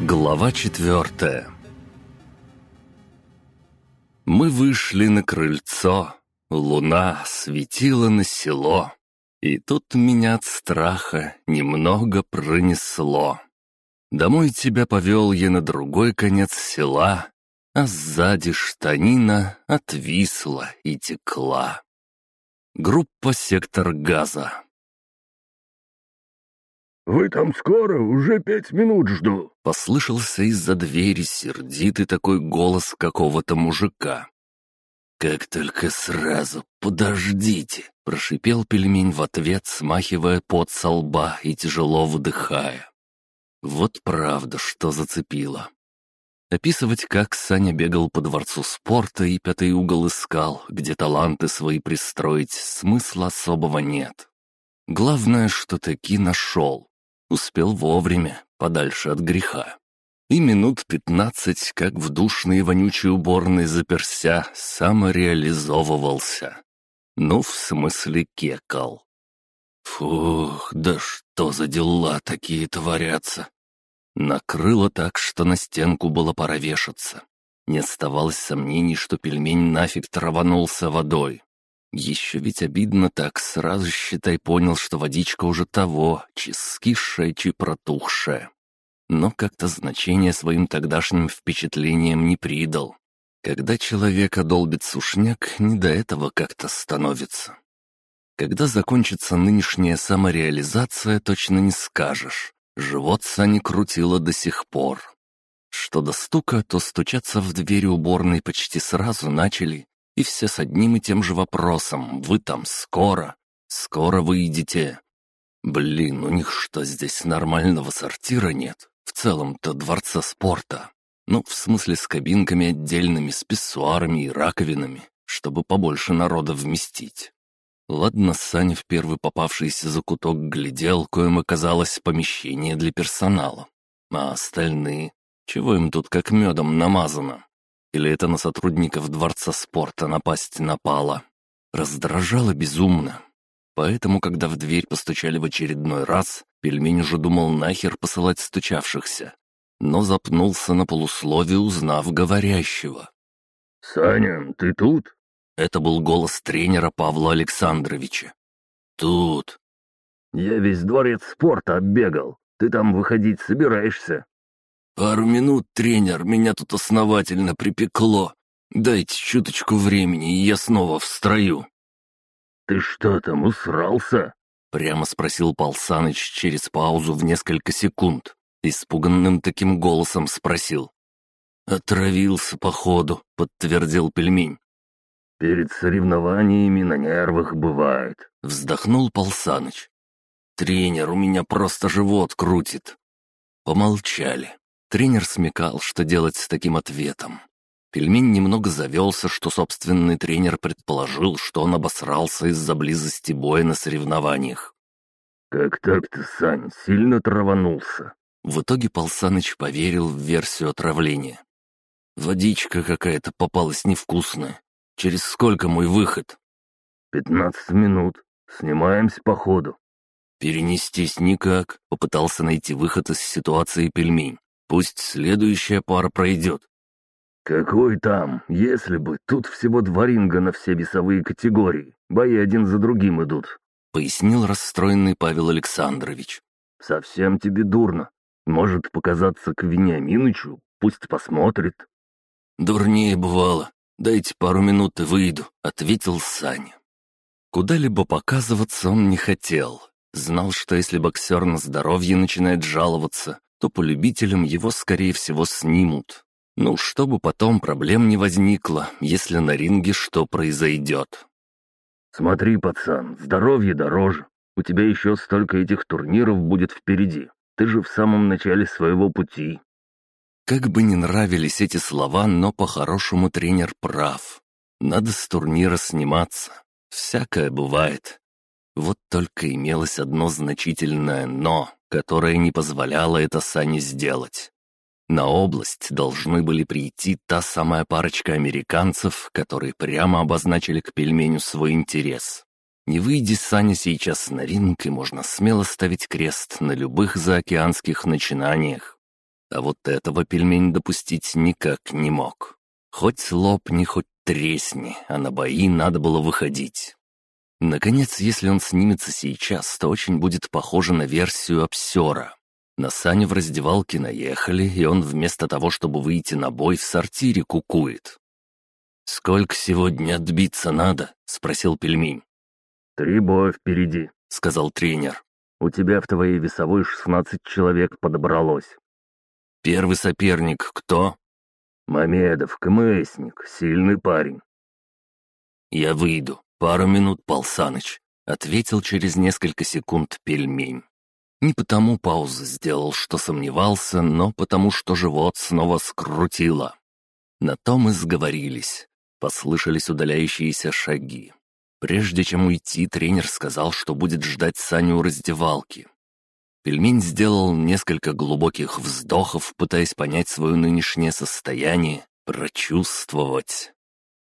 Глава четвертая Мы вышли на крыльцо, луна светила на село, и тут меня от страха немного пронесло. Домой тебя повел я на другой конец села, а сзади штанина отвисла и текла. Группа «Сектор газа». «Вы там скоро? Уже пять минут жду!» Послышался из-за двери сердитый такой голос какого-то мужика. «Как только сразу, подождите!» — прошипел пельмень в ответ, смахивая пот со лба и тяжело выдыхая. Вот правда, что зацепило. Описывать, как Саня бегал по дворцу спорта и пятый угол искал, где таланты свои пристроить, смысла особого нет. Главное, что таки нашел. Успел вовремя, подальше от греха. И минут пятнадцать, как в душной вонючей уборной заперся, самореализовывался. Ну, в смысле кекал. Фух, да что за дела такие творятся? Накрыло так, что на стенку было пора вешаться. Не оставалось сомнений, что пельмень нафиг траванулся водой. Еще ведь обидно так, сразу, считай, понял, что водичка уже того, чи скисшая, чи протухшая. Но как-то значение своим тогдашним впечатлениям не придал. Когда человека долбит сушняк, не до этого как-то становится. Когда закончится нынешняя самореализация, точно не скажешь. Живот Сани крутило до сих пор. Что до стука, то стучаться в двери уборной почти сразу начали, и все с одним и тем же вопросом «Вы там скоро? Скоро выйдете?» Блин, у них что, здесь нормального сортира нет? В целом-то дворца спорта. Ну, в смысле с кабинками отдельными, с писсуарами и раковинами, чтобы побольше народа вместить. Ладно, Саня в первый попавшийся закуток глядел, коим оказалось помещение для персонала. А остальные? Чего им тут как медом намазано? Или это на сотрудников Дворца спорта напасть напало? Раздражало безумно. Поэтому, когда в дверь постучали в очередной раз, пельмень уже думал нахер посылать стучавшихся. Но запнулся на полусловие, узнав говорящего. «Саня, ты тут?» Это был голос тренера Павла Александровича. «Тут». «Я весь дворец спорта оббегал. Ты там выходить собираешься?» «Пару минут, тренер, меня тут основательно припекло. Дайте чуточку времени, и я снова в строю». «Ты что там, усрался?» Прямо спросил Пал Саныч через паузу в несколько секунд. Испуганным таким голосом спросил. «Отравился, походу», — подтвердил пельмень. «Перед соревнованиями на нервах бывает», — вздохнул Полсаныч. «Тренер, у меня просто живот крутит». Помолчали. Тренер смекал, что делать с таким ответом. Пельмень немного завелся, что собственный тренер предположил, что он обосрался из-за близости боя на соревнованиях. «Как так-то, Сань, сильно траванулся?» В итоге Полсаныч поверил в версию отравления. «Водичка какая-то попалась невкусная. Через сколько мой выход?» «Пятнадцать минут. Снимаемся по ходу». «Перенестись никак», — попытался найти выход из ситуации пельмень. «Пусть следующая пара пройдет». «Какой там? Если бы. Тут всего два ринга на все весовые категории. Бои один за другим идут», — пояснил расстроенный Павел Александрович. «Совсем тебе дурно. Может показаться к Вениаминычу? Пусть посмотрит». «Дурнее бывало. «Дайте пару минут и выйду», — ответил Саня. Куда-либо показываться он не хотел. Знал, что если боксер на здоровье начинает жаловаться, то по любителям его, скорее всего, снимут. Ну, чтобы потом проблем не возникло, если на ринге что произойдет. «Смотри, пацан, здоровье дороже. У тебя еще столько этих турниров будет впереди. Ты же в самом начале своего пути. Как бы не нравились эти слова, но по-хорошему тренер прав. Надо с турнира сниматься. Всякое бывает. Вот только имелось одно значительное «но», которое не позволяло это Сане сделать. На область должны были прийти та самая парочка американцев, которые прямо обозначили к пельменю свой интерес. Не выйди Саня сейчас на ринг, и можно смело ставить крест на любых заокеанских начинаниях. А вот этого пельмень допустить никак не мог. Хоть лопни, хоть тресни, а на бои надо было выходить. Наконец, если он снимется сейчас, то очень будет похоже на версию обсера. На Саню в раздевалке наехали, и он вместо того, чтобы выйти на бой, в сортире кукует. «Сколько сегодня отбиться надо?» — спросил пельмень. «Три боя впереди», — сказал тренер. «У тебя в твоей весовой шестнадцать человек подобралось». «Первый соперник кто?» «Мамедов, КМСник, сильный парень». «Я выйду. Пару минут, Пал Саныч», — ответил через несколько секунд пельмень. Не потому паузу сделал, что сомневался, но потому что живот снова скрутило. На том и сговорились. Послышались удаляющиеся шаги. Прежде чем уйти, тренер сказал, что будет ждать Саню у раздевалки. Пельмень сделал несколько глубоких вздохов, пытаясь понять свое нынешнее состояние, прочувствовать.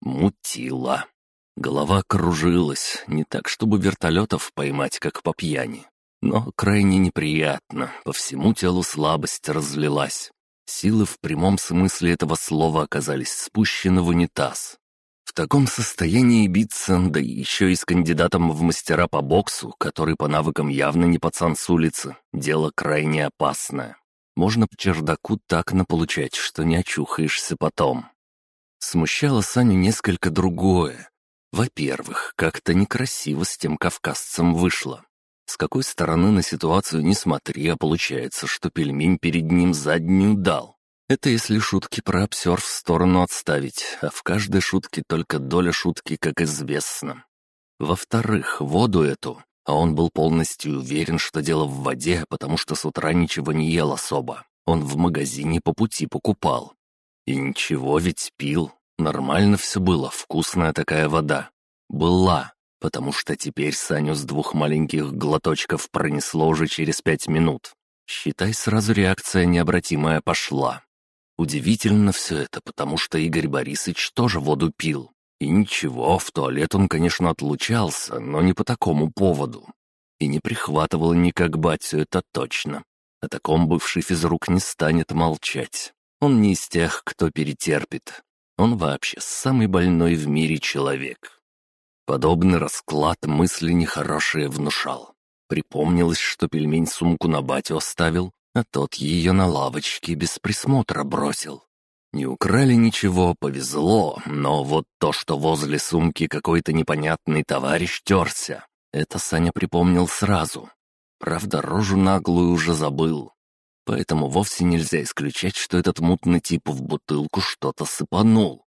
Мутило. Голова кружилась, не так, чтобы вертолетов поймать, как по пьяни. Но крайне неприятно, по всему телу слабость разлилась. Силы в прямом смысле этого слова оказались спущены в унитаз. В таком состоянии биться, да еще и с кандидатом в мастера по боксу, который по навыкам явно не пацан с улицы, дело крайне опасное. Можно по чердаку так наполучать, что не очухаешься потом. Смущало Саню несколько другое. Во-первых, как-то некрасиво с тем кавказцем вышло. С какой стороны на ситуацию не смотри, а получается, что пельмень перед ним заднюю дал. Это если шутки про обсер в сторону отставить, а в каждой шутке только доля шутки, как известно. Во-вторых, воду эту, а он был полностью уверен, что дело в воде, потому что с утра ничего не ел особо. Он в магазине по пути покупал. И ничего ведь пил. Нормально все было, вкусная такая вода. Была, потому что теперь Саню с двух маленьких глоточков пронесло уже через пять минут. Считай, сразу реакция необратимая пошла. Удивительно все это, потому что Игорь Борисович тоже воду пил. И ничего, в туалет он, конечно, отлучался, но не по такому поводу. И не прихватывал никак батю, это точно. О таком бывший физрук не станет молчать. Он не из тех, кто перетерпит. Он вообще самый больной в мире человек. Подобный расклад мысли нехорошие внушал. Припомнилось, что пельмень сумку на батю оставил, а тот ее на лавочке без присмотра бросил. Не украли ничего, повезло, но вот то, что возле сумки какой-то непонятный товарищ терся, это Саня припомнил сразу. Правда, рожу наглую уже забыл. Поэтому вовсе нельзя исключать, что этот мутный тип в бутылку что-то сыпанул.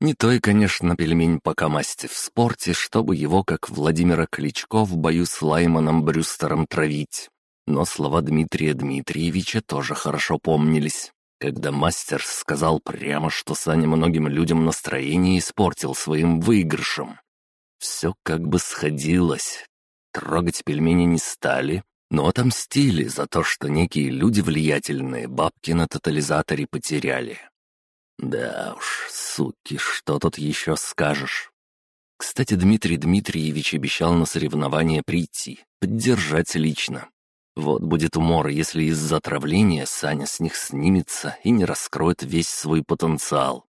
Не той, конечно, пельмень пока масти в спорте, чтобы его, как Владимира Кличко, в бою с Лайманом Брюстером травить. Но слова Дмитрия Дмитриевича тоже хорошо помнились, когда мастер сказал прямо, что Саня многим людям настроение испортил своим выигрышем. Все как бы сходилось. Трогать пельмени не стали, но отомстили за то, что некие люди влиятельные бабки на тотализаторе потеряли. Да уж, суки, что тут еще скажешь? Кстати, Дмитрий Дмитриевич обещал на соревнования прийти, поддержать лично. Вот будет умор, если из-за отравления Саня с них снимется и не раскроет весь свой потенциал.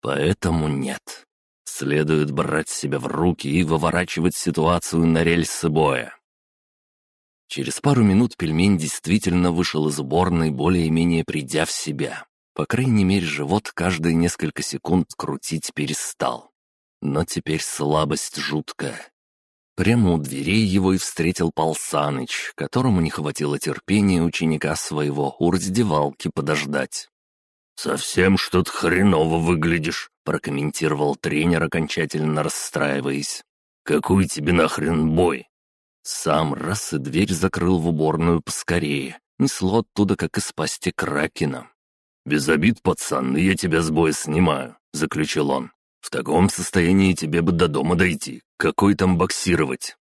Поэтому нет. Следует брать себя в руки и выворачивать ситуацию на рельсы боя. Через пару минут пельмень действительно вышел из уборной, более-менее придя в себя. По крайней мере, живот каждые несколько секунд крутить перестал. Но теперь слабость жуткая, Прямо у дверей его и встретил Пал Саныч, которому не хватило терпения ученика своего у раздевалки подождать. «Совсем что-то хреново выглядишь», — прокомментировал тренер, окончательно расстраиваясь. «Какой тебе нахрен бой?» Сам раз и дверь закрыл в уборную поскорее. Несло оттуда, как из пасти кракена. «Без обид, пацан, я тебя с боя снимаю», — заключил он. В таком состоянии тебе бы до дома дойти. Какой там боксировать?»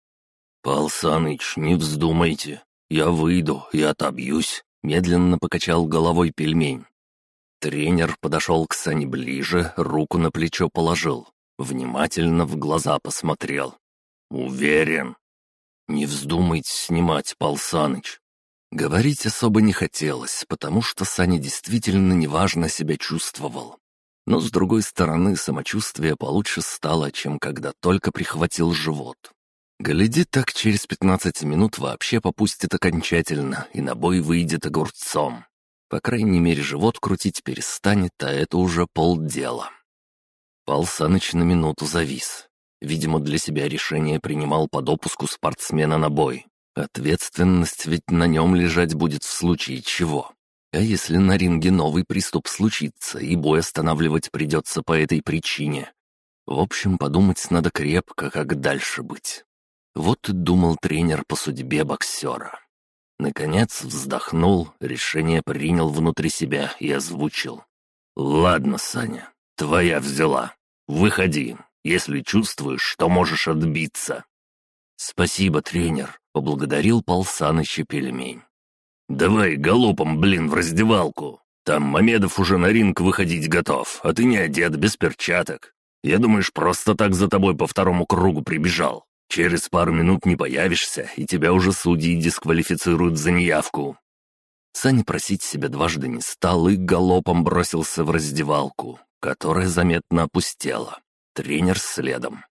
«Пал Саныч, не вздумайте. Я выйду и отобьюсь», — медленно покачал головой пельмень. Тренер подошел к Сане ближе, руку на плечо положил. Внимательно в глаза посмотрел. «Уверен». «Не вздумайте снимать, Пал Саныч. Говорить особо не хотелось, потому что Саня действительно неважно себя чувствовал. Но, с другой стороны, самочувствие получше стало, чем когда только прихватил живот. Гляди, так через пятнадцать минут вообще попустит окончательно, и на бой выйдет огурцом. По крайней мере, живот крутить перестанет, а это уже полдела. Пал Саныч на минуту завис. Видимо, для себя решение принимал по допуску спортсмена на бой. Ответственность ведь на нем лежать будет в случае чего. А если на ринге новый приступ случится, и бой останавливать придется по этой причине? В общем, подумать надо крепко, как дальше быть. Вот и думал тренер по судьбе боксера. Наконец вздохнул, решение принял внутри себя и озвучил. «Ладно, Саня, твоя взяла. Выходи, если чувствуешь, что можешь отбиться». «Спасибо, тренер», — поблагодарил Пал Саныч пельмень. «Давай галопом, блин, в раздевалку. Там Мамедов уже на ринг выходить готов, а ты не одет, без перчаток. Я думаешь, просто так за тобой по второму кругу прибежал. Через пару минут не появишься, и тебя уже судьи дисквалифицируют за неявку». Саня просить себя дважды не стал и галопом бросился в раздевалку, которая заметно опустела. Тренер следом.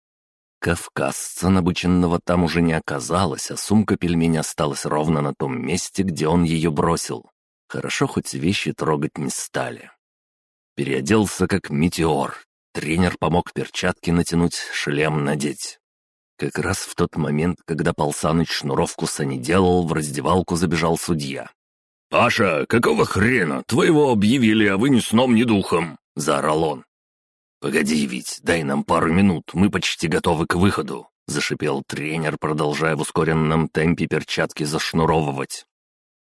Кавказца, обученного там уже не оказалось, а сумка пельмени осталась ровно на том месте, где он ее бросил. Хорошо, хоть вещи трогать не стали. Переоделся как метеор. Тренер помог перчатки натянуть, шлем надеть. Как раз в тот момент, когда Полсаныч шнуровку Сани делал, в раздевалку забежал судья. «Паша, какого хрена? Твоего объявили, а вы ни сном, ни духом!» — заорал он. «Погоди, ведь, дай нам пару минут, мы почти готовы к выходу», — зашипел тренер, продолжая в ускоренном темпе перчатки зашнуровывать.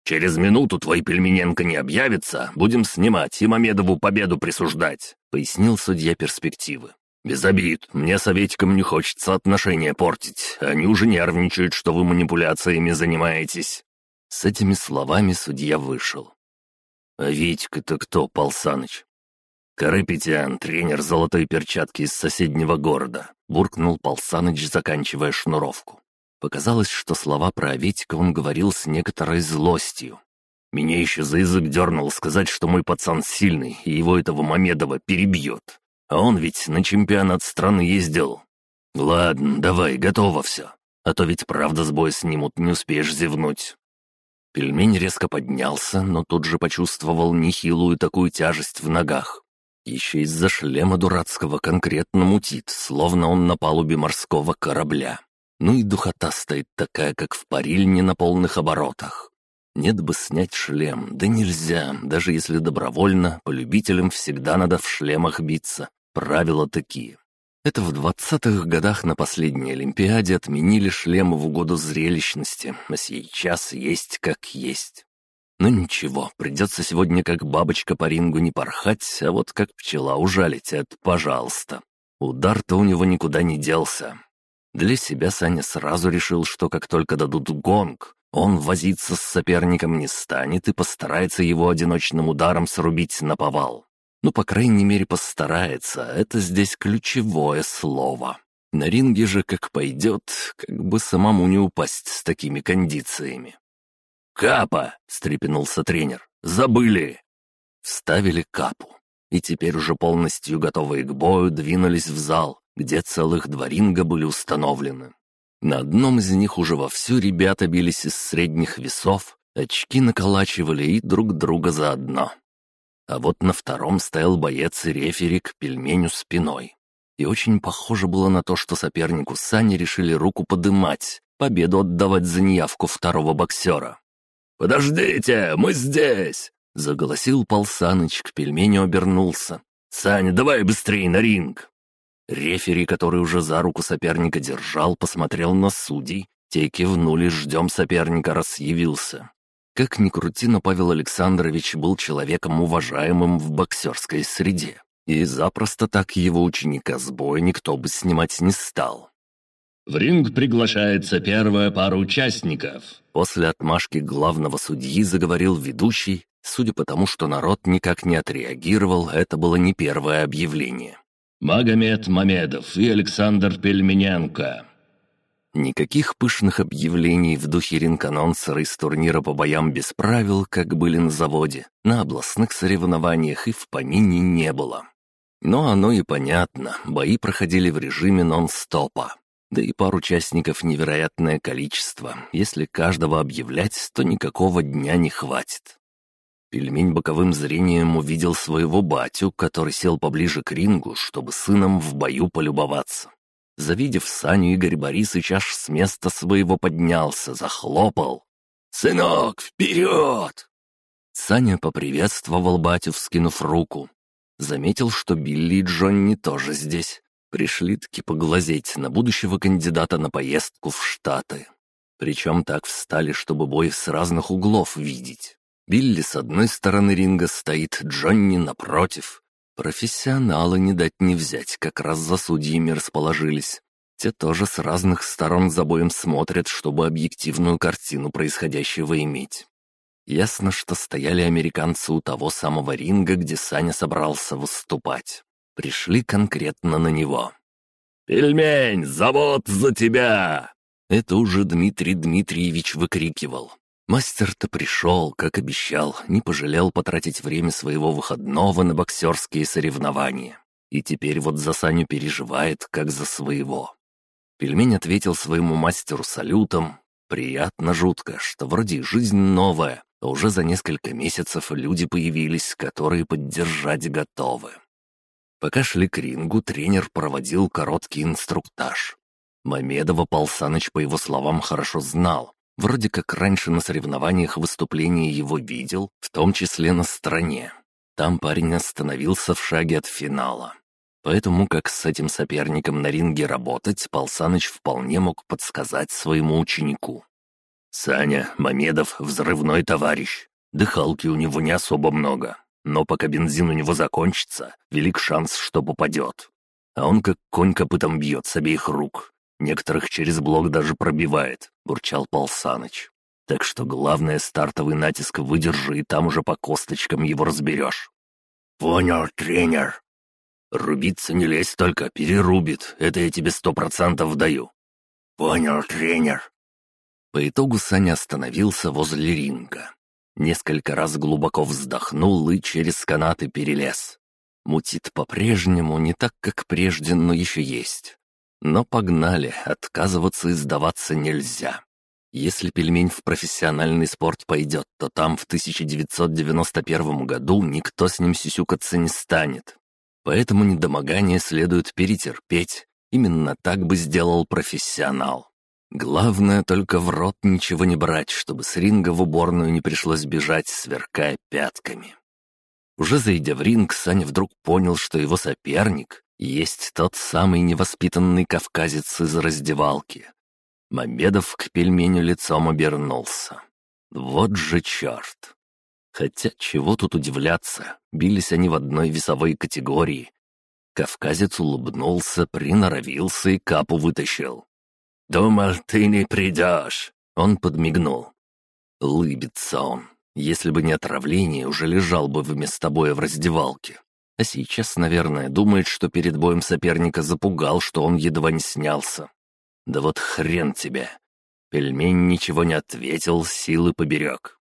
«Через минуту твой Пельмененко не объявится, будем снимать и Мамедову победу присуждать», — пояснил судья перспективы. «Без обид, мне с Аветиком не хочется отношения портить, они уже нервничают, что вы манипуляциями занимаетесь». С этими словами судья вышел. «А Витька это кто, Пал Саныч?» «Карапетян, тренер золотой перчатки из соседнего города», — буркнул Полсаныч, заканчивая шнуровку. Показалось, что слова про Аветика он говорил с некоторой злостью. «Меня еще за язык дернул сказать, что мой пацан сильный, и его этого Мамедова перебьет. А он ведь на чемпионат страны ездил. Ладно, давай, готово все. А то ведь правда с боя снимут, не успеешь зевнуть». Пельмень резко поднялся, но тут же почувствовал нехилую такую тяжесть в ногах. Еще из-за шлема дурацкого конкретно мутит, словно он на палубе морского корабля. Ну и духота стоит такая, как в парильне на полных оборотах. Нет бы снять шлем, да нельзя, даже если добровольно, по любителям всегда надо в шлемах биться. Правила такие. Это в двадцатых годах на последней Олимпиаде отменили шлемы в угоду зрелищности, а сейчас есть как есть. Но ну, ничего, придется сегодня как бабочка по рингу не порхать, а вот как пчела ужалить, это пожалуйста. Удар-то у него никуда не делся. Для себя Саня сразу решил, что как только дадут гонг, он возиться с соперником не станет и постарается его одиночным ударом срубить на повал. Ну, по крайней мере, постарается, это здесь ключевое слово. На ринге же как пойдет, как бы самому не упасть с такими кондициями. «Капа!» — встрепенулся тренер. «Забыли!» Вставили капу. И теперь уже полностью готовые к бою двинулись в зал, где целых два ринга были установлены. На одном из них уже вовсю ребята бились из средних весов, очки наколачивали и друг друга заодно. А вот на втором стоял боец и рефери к пельменю спиной. И очень похоже было на то, что сопернику Сани решили руку подымать, победу отдавать за неявку второго боксера. «Подождите, мы здесь!» — заголосил Пал Саныч, к пельменю обернулся. «Саня, давай быстрее на ринг!» Рефери, который уже за руку соперника держал, посмотрел на судей. Те кивнули, ждем соперника, раз явился. Как ни крути, но Павел Александрович был человеком уважаемым в боксерской среде. И запросто так его ученика с боя никто бы снимать не стал. В ринг приглашается первая пара участников. После отмашки главного судьи заговорил ведущий. Судя по тому, что народ никак не отреагировал, это было не первое объявление. Магомед Мамедов и Александр Пельмененко. Никаких пышных объявлений в духе ринг-анонсера из турнира по боям без правил, как были на заводе, на областных соревнованиях и в помине не было. Но оно и понятно, бои проходили в режиме нон-стопа. Да и пар участников невероятное количество. Если каждого объявлять, то никакого дня не хватит. Пельмень боковым зрением увидел своего батю, который сел поближе к рингу, чтобы сыном в бою полюбоваться. Завидев Саню, Игорь Борисович аж с места своего поднялся, захлопал. «Сынок, вперед!» Саня поприветствовал батю, вскинув руку. Заметил, что Билли и Джонни тоже здесь. Пришли-таки поглазеть на будущего кандидата на поездку в Штаты. Причем так встали, чтобы бой с разных углов видеть. Билли с одной стороны ринга стоит, Джонни напротив. Профессионалы не дать не взять, как раз за судьями расположились. Те тоже с разных сторон за боем смотрят, чтобы объективную картину происходящего иметь. Ясно, что стояли американцы у того самого ринга, где Саня собрался выступать. Пришли конкретно на него. «Пельмень, завод за тебя!» Это уже Дмитрий Дмитриевич выкрикивал. Мастер-то пришел, как обещал, не пожалел потратить время своего выходного на боксерские соревнования. И теперь вот за Саню переживает, как за своего. Пельмень ответил своему мастеру салютом. Приятно жутко, что вроде жизнь новая, а уже за несколько месяцев люди появились, которые поддержать готовы. Пока шли к рингу, тренер проводил короткий инструктаж. Мамедова Пал Саныч, по его словам, хорошо знал, Вроде как раньше на соревнованиях выступления его видел, в том числе на стороне. Там парень остановился в шаге от финала. Поэтому как с этим соперником на ринге работать, Пал Саныч вполне мог подсказать своему ученику. «Саня, Мамедов — взрывной товарищ. Дыхалки у него не особо много. Но пока бензин у него закончится, велик шанс, что попадет. А он как конь копытом бьет с обеих рук. Некоторых через блок даже пробивает», — бурчал Пал Саныч. «Так что главное, стартовый натиск выдержи, и там уже по косточкам его разберешь». «Понял, тренер». «Рубиться не лезь только, перерубит, это я тебе сто процентов даю». «Понял, тренер». По итогу Саня остановился возле ринга. Несколько раз глубоко вздохнул и через канаты перелез. Мутит по-прежнему, не так, как прежде, но еще есть. Но погнали, отказываться и сдаваться нельзя. Если пельмень в профессиональный спорт пойдет, то там в 1991 году никто с ним сисюкаться не станет. Поэтому недомогание следует перетерпеть. Именно так бы сделал профессионал. Главное только в рот ничего не брать, чтобы с ринга в уборную не пришлось бежать, сверкая пятками. Уже зайдя в ринг, Саня вдруг понял, что его соперник есть тот самый невоспитанный кавказец из раздевалки. Мамедов к пельменю лицом обернулся. Вот же черт! Хотя чего тут удивляться, бились они в одной весовой категории. Кавказец улыбнулся, приноровился и капу вытащил. «Думал, ты не придешь!» Он подмигнул. Лыбится он. Если бы не отравление, уже лежал бы вместо боя в раздевалке. А сейчас, наверное, думает, что перед боем соперника запугал, что он едва не снялся. Да вот хрен тебе. Пельмень ничего не ответил, силы поберег.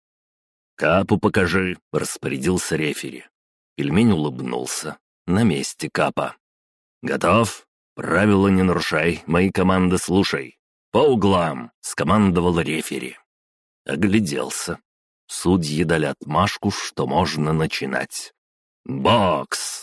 «Капу покажи», — распорядился рефери. Пельмень улыбнулся. На месте капа. «Готов? Правила не нарушай, мои команды слушай. По углам», — скомандовал рефери. Огляделся. Судьи дали отмашку, что можно начинать. «Бокс!»